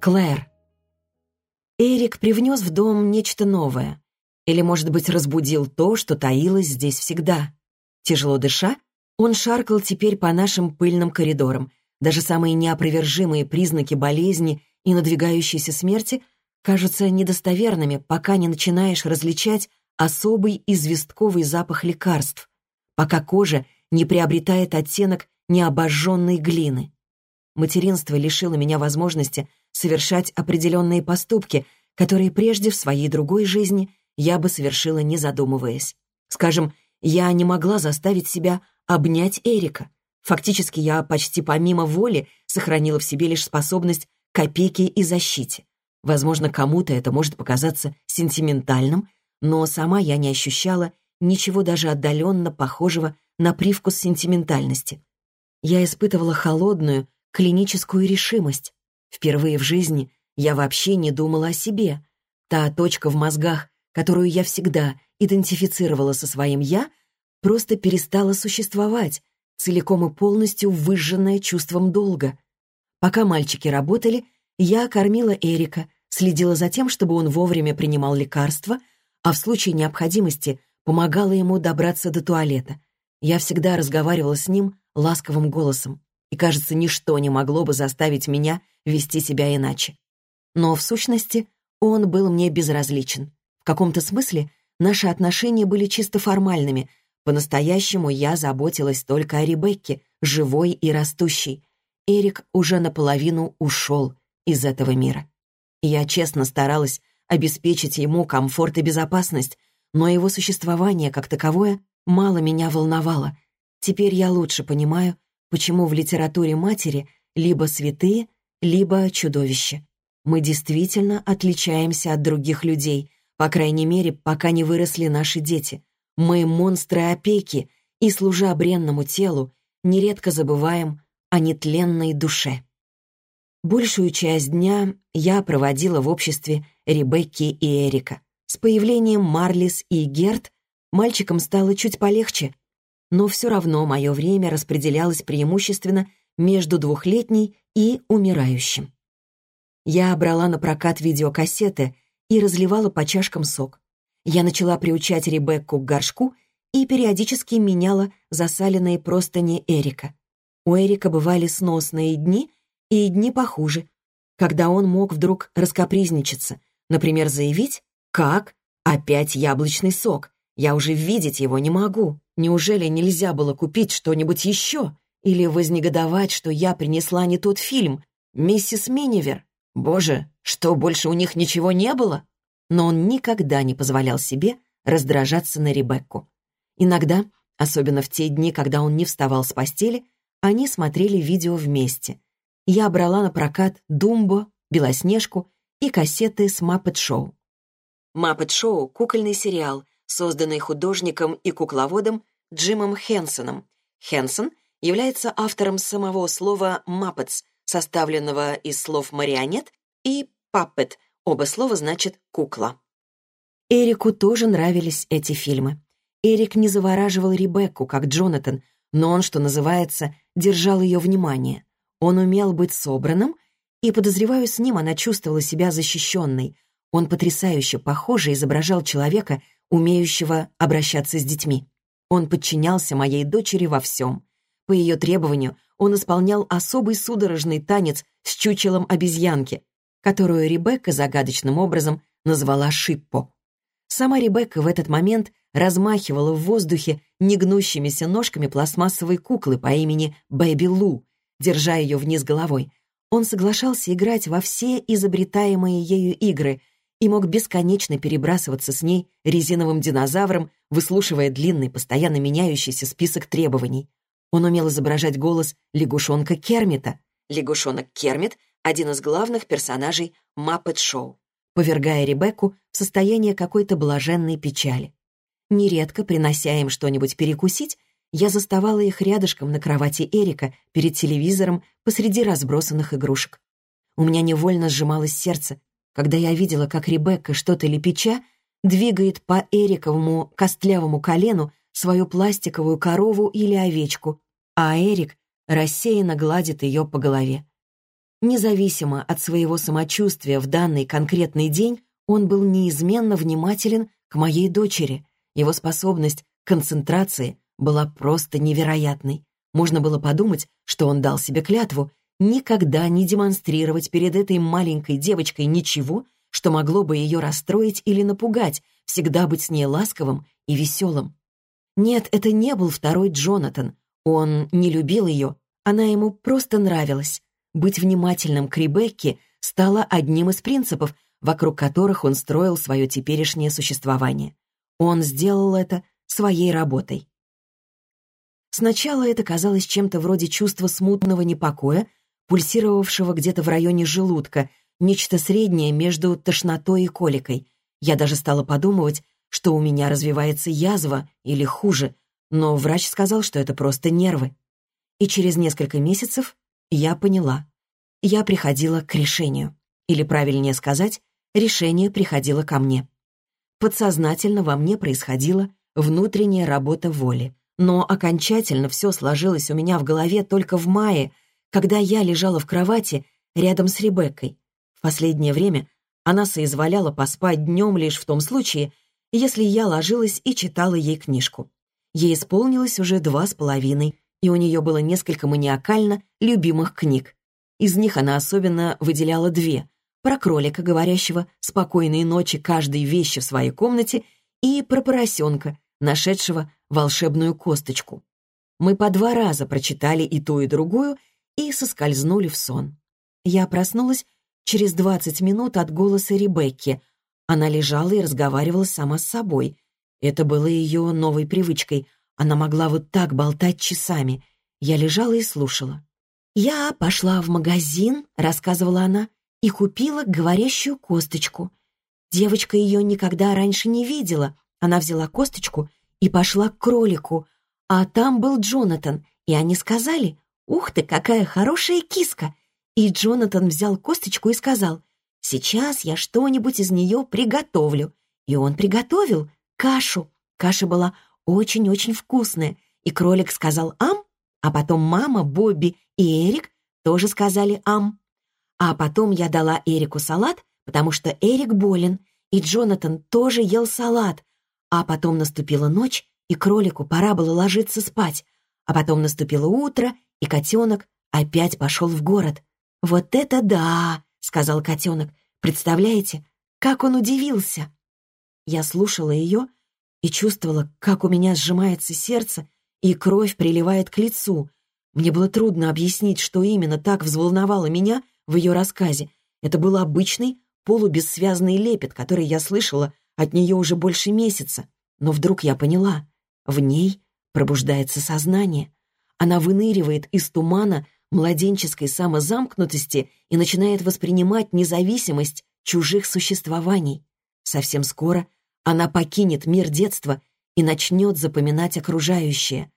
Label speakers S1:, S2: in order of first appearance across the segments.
S1: Клэр. Эрик привнес в дом нечто новое. Или, может быть, разбудил то, что таилось здесь всегда. Тяжело дыша, он шаркал теперь по нашим пыльным коридорам. Даже самые неопровержимые признаки болезни и надвигающейся смерти кажутся недостоверными, пока не начинаешь различать особый известковый запах лекарств, пока кожа не приобретает оттенок необожженной глины. Материнство лишило меня возможности совершать определенные поступки, которые прежде в своей другой жизни я бы совершила, не задумываясь. Скажем, я не могла заставить себя обнять Эрика. Фактически я почти помимо воли сохранила в себе лишь способность к опеке и защите. Возможно, кому-то это может показаться сентиментальным, но сама я не ощущала ничего даже отдаленно похожего на привкус сентиментальности. Я испытывала холодную, клиническую решимость. Впервые в жизни я вообще не думала о себе. Та точка в мозгах, которую я всегда идентифицировала со своим «я», просто перестала существовать, целиком и полностью выжженная чувством долга. Пока мальчики работали, я кормила Эрика, следила за тем, чтобы он вовремя принимал лекарства, а в случае необходимости помогала ему добраться до туалета. Я всегда разговаривала с ним ласковым голосом и, кажется, ничто не могло бы заставить меня вести себя иначе. Но, в сущности, он был мне безразличен. В каком-то смысле наши отношения были чисто формальными. По-настоящему я заботилась только о Ребекке, живой и растущей. Эрик уже наполовину ушел из этого мира. Я честно старалась обеспечить ему комфорт и безопасность, но его существование как таковое мало меня волновало. Теперь я лучше понимаю, почему в литературе матери либо святые, либо чудовища. Мы действительно отличаемся от других людей, по крайней мере, пока не выросли наши дети. Мы монстры опеки, и, служа бренному телу, нередко забываем о нетленной душе. Большую часть дня я проводила в обществе Ребекки и Эрика. С появлением Марлис и Герт мальчикам стало чуть полегче, но все равно мое время распределялось преимущественно между двухлетней и умирающим. Я брала на прокат видеокассеты и разливала по чашкам сок. Я начала приучать Ребекку к горшку и периодически меняла засаленные простыни Эрика. У Эрика бывали сносные дни и дни похуже, когда он мог вдруг раскопризничаться, например, заявить «Как? Опять яблочный сок? Я уже видеть его не могу. Неужели нельзя было купить что-нибудь еще? Или вознегодовать, что я принесла не тот фильм? Миссис Минивер? Боже, что, больше у них ничего не было? Но он никогда не позволял себе раздражаться на Ребекку. Иногда, особенно в те дни, когда он не вставал с постели, они смотрели видео вместе. Я брала на прокат «Думбо», «Белоснежку» и кассеты с «Маппет Шоу». «Маппет Шоу» — кукольный сериал, созданный художником и кукловодом Джимом Хенсоном. Хенсон является автором самого слова «маппетс», составленного из слов «марионет» и «паппет», оба слова значат «кукла». Эрику тоже нравились эти фильмы. Эрик не завораживал Ребекку, как Джонатан, но он, что называется, держал ее внимание. Он умел быть собранным, и, подозреваю, с ним она чувствовала себя защищенной. Он потрясающе похоже изображал человека, умеющего обращаться с детьми. Он подчинялся моей дочери во всем. По ее требованию он исполнял особый судорожный танец с чучелом обезьянки, которую Ребекка загадочным образом назвала Шиппо. Сама Ребекка в этот момент размахивала в воздухе негнущимися ножками пластмассовой куклы по имени Бэби Лу, держа ее вниз головой. Он соглашался играть во все изобретаемые ею игры — и мог бесконечно перебрасываться с ней резиновым динозавром, выслушивая длинный, постоянно меняющийся список требований. Он умел изображать голос лягушонка Кермита. Лягушонок Кермит — один из главных персонажей Маппет-шоу, повергая Ребекку в состояние какой-то блаженной печали. Нередко, принося им что-нибудь перекусить, я заставала их рядышком на кровати Эрика перед телевизором посреди разбросанных игрушек. У меня невольно сжималось сердце, когда я видела, как Ребекка, что-то лепеча, двигает по Эриковому костлявому колену свою пластиковую корову или овечку, а Эрик рассеянно гладит ее по голове. Независимо от своего самочувствия в данный конкретный день, он был неизменно внимателен к моей дочери. Его способность к концентрации была просто невероятной. Можно было подумать, что он дал себе клятву никогда не демонстрировать перед этой маленькой девочкой ничего, что могло бы ее расстроить или напугать, всегда быть с ней ласковым и веселым. Нет, это не был второй Джонатан. Он не любил ее, она ему просто нравилась. Быть внимательным к Ребекке стало одним из принципов, вокруг которых он строил свое теперешнее существование. Он сделал это своей работой. Сначала это казалось чем-то вроде чувства смутного непокоя, пульсировавшего где-то в районе желудка, нечто среднее между тошнотой и коликой. Я даже стала подумывать, что у меня развивается язва или хуже, но врач сказал, что это просто нервы. И через несколько месяцев я поняла. Я приходила к решению. Или, правильнее сказать, решение приходило ко мне. Подсознательно во мне происходила внутренняя работа воли. Но окончательно все сложилось у меня в голове только в мае, когда я лежала в кровати рядом с Ребеккой. В последнее время она соизволяла поспать днем лишь в том случае, если я ложилась и читала ей книжку. Ей исполнилось уже два с половиной, и у нее было несколько маниакально любимых книг. Из них она особенно выделяла две — про кролика, говорящего «спокойной ночи каждой вещи в своей комнате» и про поросенка, нашедшего волшебную косточку. Мы по два раза прочитали и ту, и другую и соскользнули в сон. Я проснулась через двадцать минут от голоса Ребекки. Она лежала и разговаривала сама с собой. Это было ее новой привычкой. Она могла вот так болтать часами. Я лежала и слушала. «Я пошла в магазин», — рассказывала она, «и купила говорящую косточку. Девочка ее никогда раньше не видела. Она взяла косточку и пошла к кролику, а там был Джонатан, и они сказали, «Ух ты, какая хорошая киска!» И Джонатан взял косточку и сказал, «Сейчас я что-нибудь из нее приготовлю». И он приготовил кашу. Каша была очень-очень вкусная, и кролик сказал «Ам», а потом мама, Бобби и Эрик тоже сказали «Ам». А потом я дала Эрику салат, потому что Эрик болен, и Джонатан тоже ел салат, а потом наступила ночь, и кролику пора было ложиться спать. А потом наступило утро, и котенок опять пошел в город. «Вот это да!» — сказал котенок. «Представляете, как он удивился!» Я слушала ее и чувствовала, как у меня сжимается сердце, и кровь приливает к лицу. Мне было трудно объяснить, что именно так взволновало меня в ее рассказе. Это был обычный, полубессвязный лепет, который я слышала от нее уже больше месяца. Но вдруг я поняла, в ней пробуждается сознание. Она выныривает из тумана младенческой самозамкнутости и начинает воспринимать независимость чужих существований. Совсем скоро она покинет мир детства и начнет запоминать окружающее.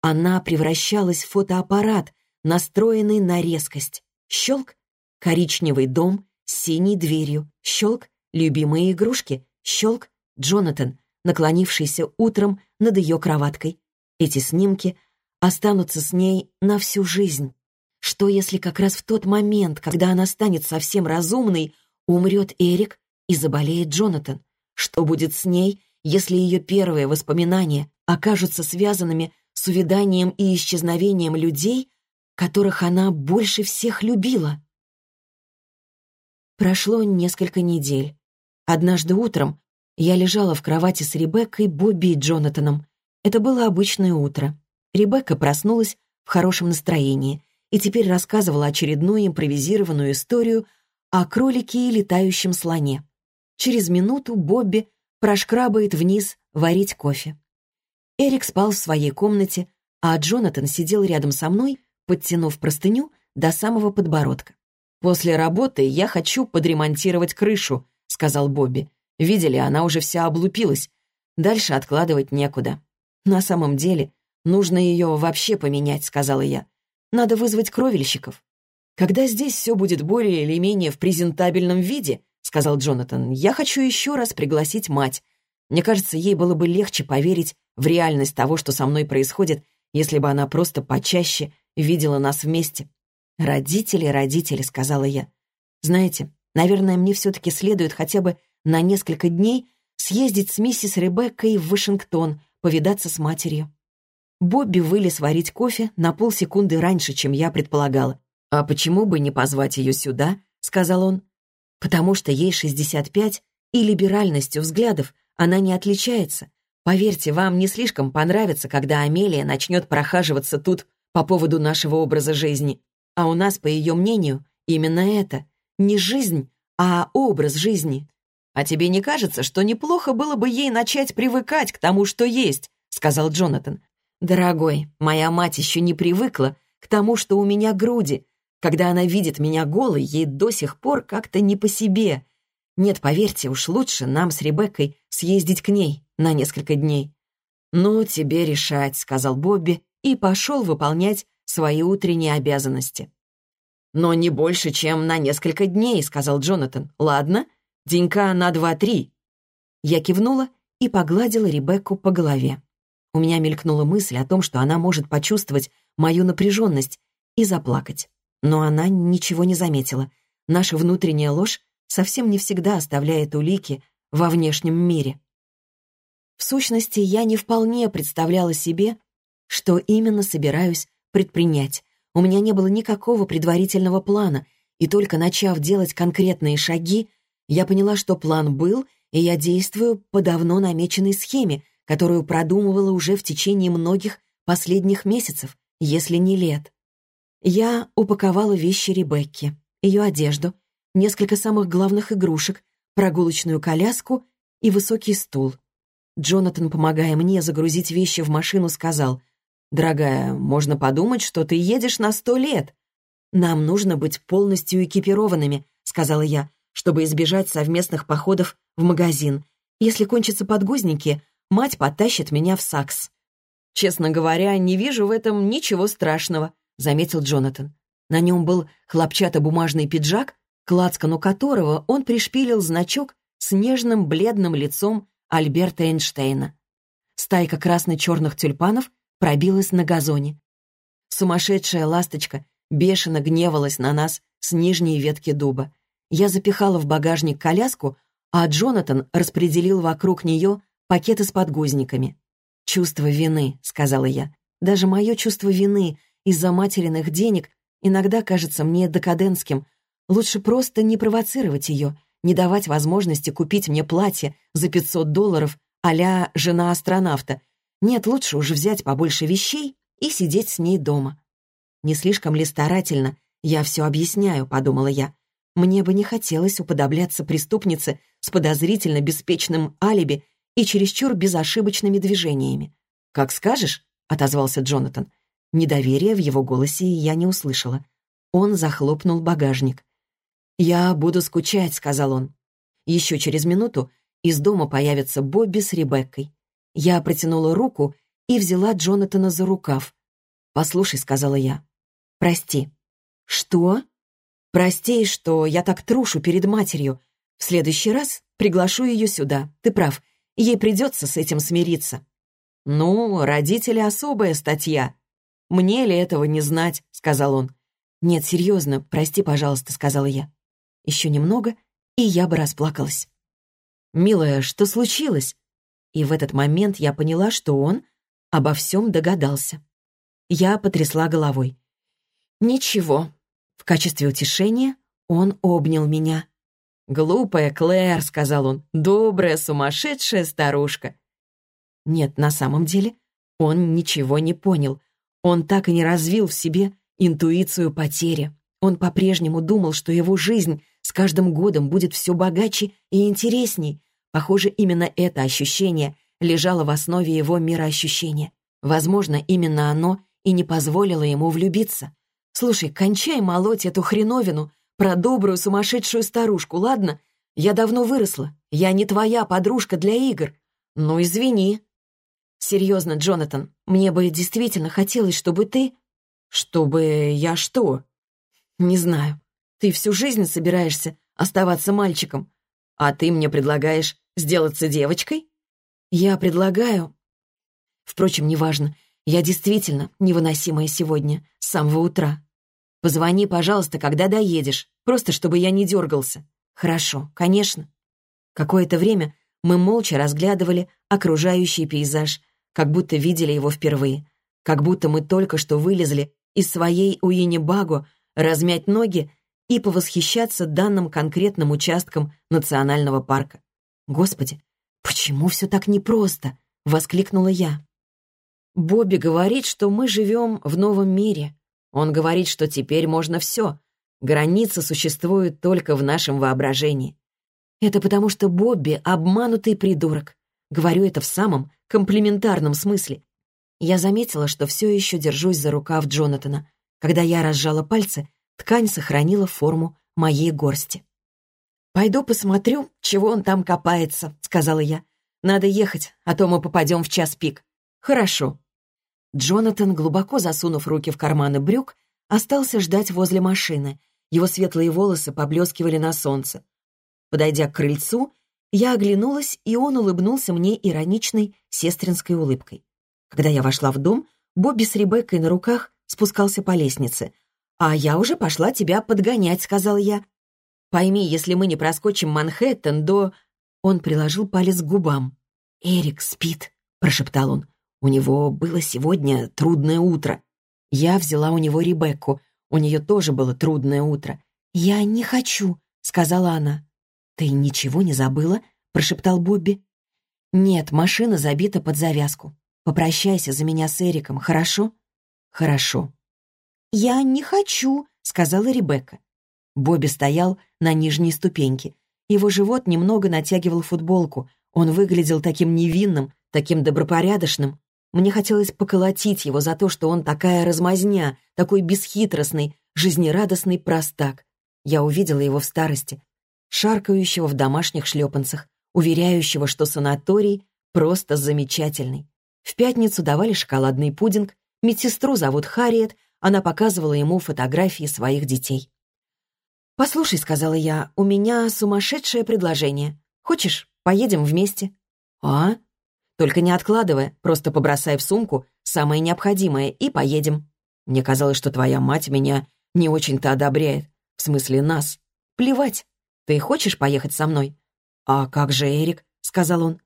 S1: Она превращалась в фотоаппарат, настроенный на резкость. Щелк — коричневый дом с синей дверью. Щелк — любимые игрушки. Щелк — Джонатан, наклонившийся утром над ее кроваткой. Эти снимки останутся с ней на всю жизнь. Что, если как раз в тот момент, когда она станет совсем разумной, умрет Эрик и заболеет Джонатан? Что будет с ней, если ее первые воспоминания окажутся связанными с увяданием и исчезновением людей, которых она больше всех любила? Прошло несколько недель. Однажды утром я лежала в кровати с Ребеккой, Бобби и Джонатаном. Это было обычное утро. Ребекка проснулась в хорошем настроении и теперь рассказывала очередную импровизированную историю о кролике и летающем слоне. Через минуту Бобби прошкрабает вниз варить кофе. Эрик спал в своей комнате, а Джонатан сидел рядом со мной, подтянув простыню до самого подбородка. «После работы я хочу подремонтировать крышу», — сказал Бобби. «Видели, она уже вся облупилась. Дальше откладывать некуда». «На самом деле, нужно ее вообще поменять», — сказала я. «Надо вызвать кровельщиков». «Когда здесь все будет более или менее в презентабельном виде», — сказал Джонатан, «я хочу еще раз пригласить мать. Мне кажется, ей было бы легче поверить в реальность того, что со мной происходит, если бы она просто почаще видела нас вместе. «Родители, родители», — сказала я. «Знаете, наверное, мне все-таки следует хотя бы на несколько дней съездить с миссис Ребеккой в Вашингтон, повидаться с матерью». Бобби вылез варить кофе на полсекунды раньше, чем я предполагала. «А почему бы не позвать ее сюда?» — сказал он. «Потому что ей 65, и либеральностью взглядов она не отличается. Поверьте, вам не слишком понравится, когда Амелия начнет прохаживаться тут по поводу нашего образа жизни. А у нас, по ее мнению, именно это. Не жизнь, а образ жизни. А тебе не кажется, что неплохо было бы ей начать привыкать к тому, что есть?» — сказал Джонатан. «Дорогой, моя мать еще не привыкла к тому, что у меня груди. Когда она видит меня голой, ей до сих пор как-то не по себе. Нет, поверьте, уж лучше нам с Ребеккой съездить к ней на несколько дней». «Ну, тебе решать», — сказал Бобби и пошел выполнять свои утренние обязанности. «Но не больше, чем на несколько дней», — сказал Джонатан. «Ладно, денька на два-три». Я кивнула и погладила Ребекку по голове. У меня мелькнула мысль о том, что она может почувствовать мою напряженность и заплакать. Но она ничего не заметила. Наша внутренняя ложь совсем не всегда оставляет улики во внешнем мире. В сущности, я не вполне представляла себе, что именно собираюсь предпринять. У меня не было никакого предварительного плана, и только начав делать конкретные шаги, я поняла, что план был, и я действую по давно намеченной схеме, которую продумывала уже в течение многих последних месяцев, если не лет. Я упаковала вещи Ребекки, ее одежду, несколько самых главных игрушек, прогулочную коляску и высокий стул. Джонатан, помогая мне загрузить вещи в машину, сказал, «Дорогая, можно подумать, что ты едешь на сто лет». «Нам нужно быть полностью экипированными», — сказала я, чтобы избежать совместных походов в магазин. Если кончатся подгузники, мать потащит меня в САКС. «Честно говоря, не вижу в этом ничего страшного», — заметил Джонатан. На нем был хлопчатобумажный пиджак, к лацкану которого он пришпилил значок с нежным бледным лицом Альберта Эйнштейна. Стайка красно-черных тюльпанов пробилась на газоне. Сумасшедшая ласточка бешено гневалась на нас с нижней ветки дуба. Я запихала в багажник коляску, а Джонатан распределил вокруг нее пакеты с подгузниками. «Чувство вины», — сказала я. «Даже мое чувство вины из-за материных денег иногда кажется мне декадентским. Лучше просто не провоцировать ее, не давать возможности купить мне платье за 500 долларов а жена астронавта, нет, лучше уже взять побольше вещей и сидеть с ней дома. Не слишком ли старательно я все объясняю, подумала я. Мне бы не хотелось уподобляться преступнице с подозрительно беспечным алиби и чересчур безошибочными движениями. «Как скажешь», — отозвался Джонатан. Недоверия в его голосе я не услышала. Он захлопнул багажник. «Я буду скучать», — сказал он. Еще через минуту из дома появятся Бобби с Ребеккой. Я протянула руку и взяла Джонатана за рукав. «Послушай», — сказала я. «Прости». «Что?» «Прости, что я так трушу перед матерью. В следующий раз приглашу ее сюда. Ты прав, ей придется с этим смириться». «Ну, родители — особая статья. Мне ли этого не знать?» — сказал он. «Нет, серьезно, прости, пожалуйста», — сказала я. Еще немного, и я бы расплакалась. «Милая, что случилось?» И в этот момент я поняла, что он обо всем догадался. Я потрясла головой. «Ничего». В качестве утешения он обнял меня. «Глупая Клэр», — сказал он, — «добрая, сумасшедшая старушка». Нет, на самом деле он ничего не понял. Он так и не развил в себе интуицию потери. Он по-прежнему думал, что его жизнь с каждым годом будет все богаче и интересней, Похоже, именно это ощущение лежало в основе его мироощущения. Возможно, именно оно и не позволило ему влюбиться. «Слушай, кончай молоть эту хреновину про добрую сумасшедшую старушку, ладно? Я давно выросла. Я не твоя подружка для игр. Ну, извини». «Серьезно, Джонатан, мне бы действительно хотелось, чтобы ты...» «Чтобы я что?» «Не знаю. Ты всю жизнь собираешься оставаться мальчиком, а ты мне предлагаешь Сделаться девочкой? Я предлагаю... Впрочем, неважно. Я действительно невыносимая сегодня, с самого утра. Позвони, пожалуйста, когда доедешь, просто чтобы я не дергался». «Хорошо, конечно». Какое-то время мы молча разглядывали окружающий пейзаж, как будто видели его впервые, как будто мы только что вылезли из своей Уиннибаго, размять ноги и повосхищаться данным конкретным участком национального парка. «Господи, почему все так непросто?» — воскликнула я. Бобби говорит, что мы живем в новом мире. Он говорит, что теперь можно все. Границы существуют только в нашем воображении. Это потому, что Бобби — обманутый придурок. Говорю это в самом комплиментарном смысле. Я заметила, что все еще держусь за рукав Джонатана. Когда я разжала пальцы, ткань сохранила форму моей горсти. «Пойду посмотрю, чего он там копается», — сказала я. «Надо ехать, а то мы попадем в час пик». «Хорошо». Джонатан, глубоко засунув руки в карманы брюк, остался ждать возле машины. Его светлые волосы поблескивали на солнце. Подойдя к крыльцу, я оглянулась, и он улыбнулся мне ироничной сестринской улыбкой. Когда я вошла в дом, Бобби с Ребеккой на руках спускался по лестнице. «А я уже пошла тебя подгонять», — сказал я. «Пойми, если мы не проскочим Манхэттен до...» Он приложил палец к губам. «Эрик спит», — прошептал он. «У него было сегодня трудное утро. Я взяла у него Ребекку. У нее тоже было трудное утро. «Я не хочу», — сказала она. «Ты ничего не забыла?» — прошептал Бобби. «Нет, машина забита под завязку. Попрощайся за меня с Эриком, хорошо?» «Хорошо». «Я не хочу», — сказала Ребекка. Бобби стоял на нижней ступеньке. Его живот немного натягивал футболку. Он выглядел таким невинным, таким добропорядочным. Мне хотелось поколотить его за то, что он такая размазня, такой бесхитростный, жизнерадостный простак. Я увидела его в старости, шаркающего в домашних шлепанцах, уверяющего, что санаторий просто замечательный. В пятницу давали шоколадный пудинг, медсестру зовут Харриет, она показывала ему фотографии своих детей. «Послушай», — сказала я, — «у меня сумасшедшее предложение. Хочешь, поедем вместе?» «А?» «Только не откладывая, просто побросай в сумку самое необходимое и поедем». «Мне казалось, что твоя мать меня не очень-то одобряет. В смысле нас. Плевать. Ты хочешь поехать со мной?» «А как же Эрик?» — сказал он.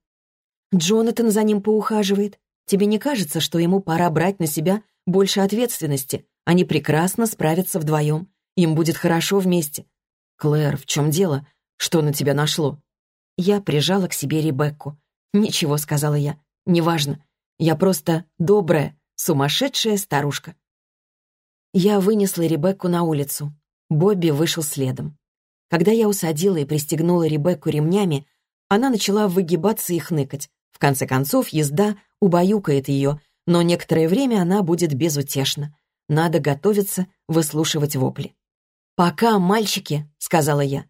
S1: «Джонатан за ним поухаживает. Тебе не кажется, что ему пора брать на себя больше ответственности? Они прекрасно справятся вдвоем. Им будет хорошо вместе». «Клэр, в чем дело? Что на тебя нашло?» Я прижала к себе Ребекку. «Ничего», — сказала я. «Неважно. Я просто добрая, сумасшедшая старушка». Я вынесла Ребекку на улицу. Бобби вышел следом. Когда я усадила и пристегнула Ребекку ремнями, она начала выгибаться и хныкать. В конце концов, езда убаюкает ее, но некоторое время она будет безутешна. Надо готовиться выслушивать вопли. «Пока, мальчики», — сказала я.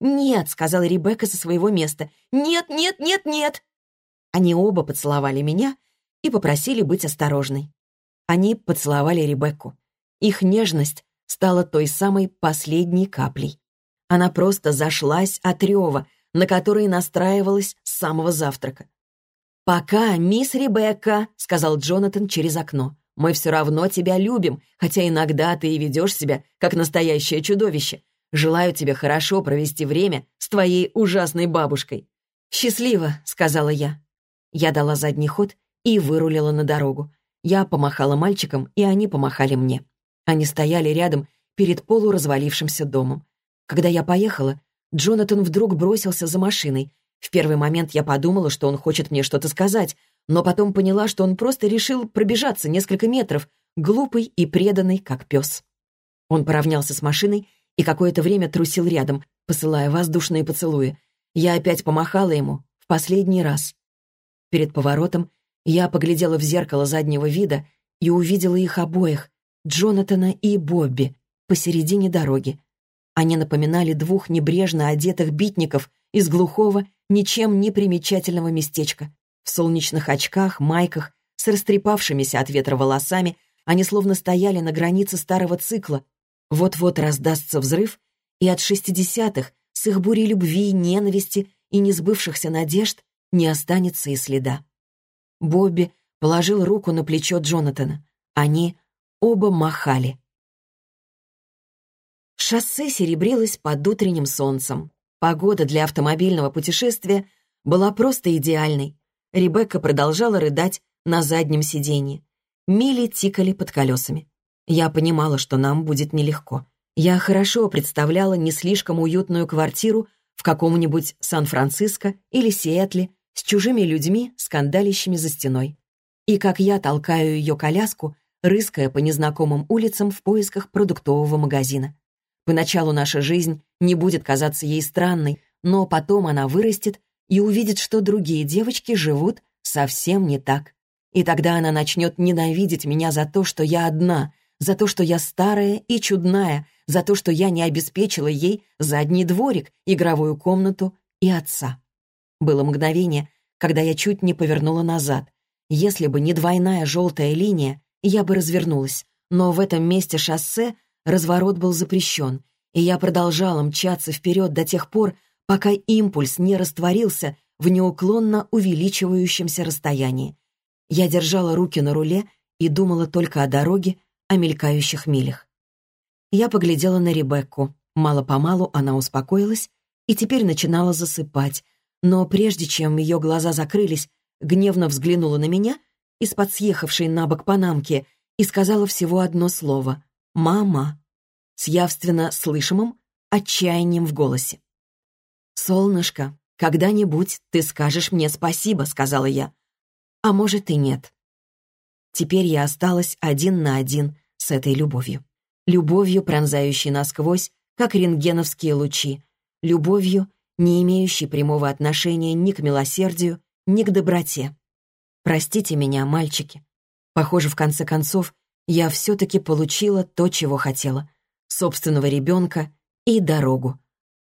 S1: «Нет», — сказала Ребекка со своего места. «Нет, нет, нет, нет!» Они оба поцеловали меня и попросили быть осторожной. Они поцеловали Ребекку. Их нежность стала той самой последней каплей. Она просто зашлась от рева, на который настраивалась с самого завтрака. «Пока, мисс Ребекка», — сказал Джонатан через окно. «Мы все равно тебя любим, хотя иногда ты и ведешь себя, как настоящее чудовище. Желаю тебе хорошо провести время с твоей ужасной бабушкой». «Счастливо», — сказала я. Я дала задний ход и вырулила на дорогу. Я помахала мальчикам, и они помахали мне. Они стояли рядом перед полуразвалившимся домом. Когда я поехала, Джонатан вдруг бросился за машиной. В первый момент я подумала, что он хочет мне что-то сказать, но потом поняла, что он просто решил пробежаться несколько метров, глупый и преданный, как пес. Он поравнялся с машиной и какое-то время трусил рядом, посылая воздушные поцелуи. Я опять помахала ему, в последний раз. Перед поворотом я поглядела в зеркало заднего вида и увидела их обоих, Джонатана и Бобби, посередине дороги. Они напоминали двух небрежно одетых битников из глухого, ничем не примечательного местечка. В солнечных очках, майках, с растрепавшимися от ветра волосами, они словно стояли на границе старого цикла. Вот-вот раздастся взрыв, и от шестидесятых с их бурей любви, ненависти и несбывшихся надежд не останется и следа. Бобби положил руку на плечо Джонатана. Они оба махали. Шоссе серебрилось под утренним солнцем. Погода для автомобильного путешествия была просто идеальной. Ребекка продолжала рыдать на заднем сиденье. Мили тикали под колесами. Я понимала, что нам будет нелегко. Я хорошо представляла не слишком уютную квартиру в каком-нибудь Сан-Франциско или Сиэтле с чужими людьми, скандалящими за стеной. И как я толкаю ее коляску, рыская по незнакомым улицам в поисках продуктового магазина. Поначалу наша жизнь не будет казаться ей странной, но потом она вырастет и увидит, что другие девочки живут совсем не так. И тогда она начнет ненавидеть меня за то, что я одна, за то, что я старая и чудная, за то, что я не обеспечила ей задний дворик, игровую комнату и отца. Было мгновение, когда я чуть не повернула назад. Если бы не двойная желтая линия, я бы развернулась. Но в этом месте шоссе разворот был запрещен, и я продолжала мчаться вперед до тех пор, пока импульс не растворился в неуклонно увеличивающемся расстоянии. Я держала руки на руле и думала только о дороге, о мелькающих милях. Я поглядела на Ребекку. Мало-помалу она успокоилась и теперь начинала засыпать, но прежде чем ее глаза закрылись, гневно взглянула на меня из-под съехавшей на бок панамки и сказала всего одно слово «Мама» с явственно слышимым отчаянием в голосе. «Солнышко, когда-нибудь ты скажешь мне спасибо», — сказала я. «А может и нет». Теперь я осталась один на один с этой любовью. Любовью, пронзающей насквозь, как рентгеновские лучи. Любовью, не имеющей прямого отношения ни к милосердию, ни к доброте. Простите меня, мальчики. Похоже, в конце концов, я все-таки получила то, чего хотела собственного ребенка и дорогу.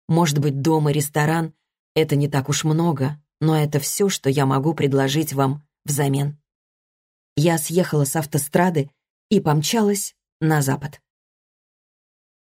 S1: Может быть, дом и ресторан — это не так уж много, но это все, что я могу предложить вам взамен. Я съехала с автострады и помчалась на запад.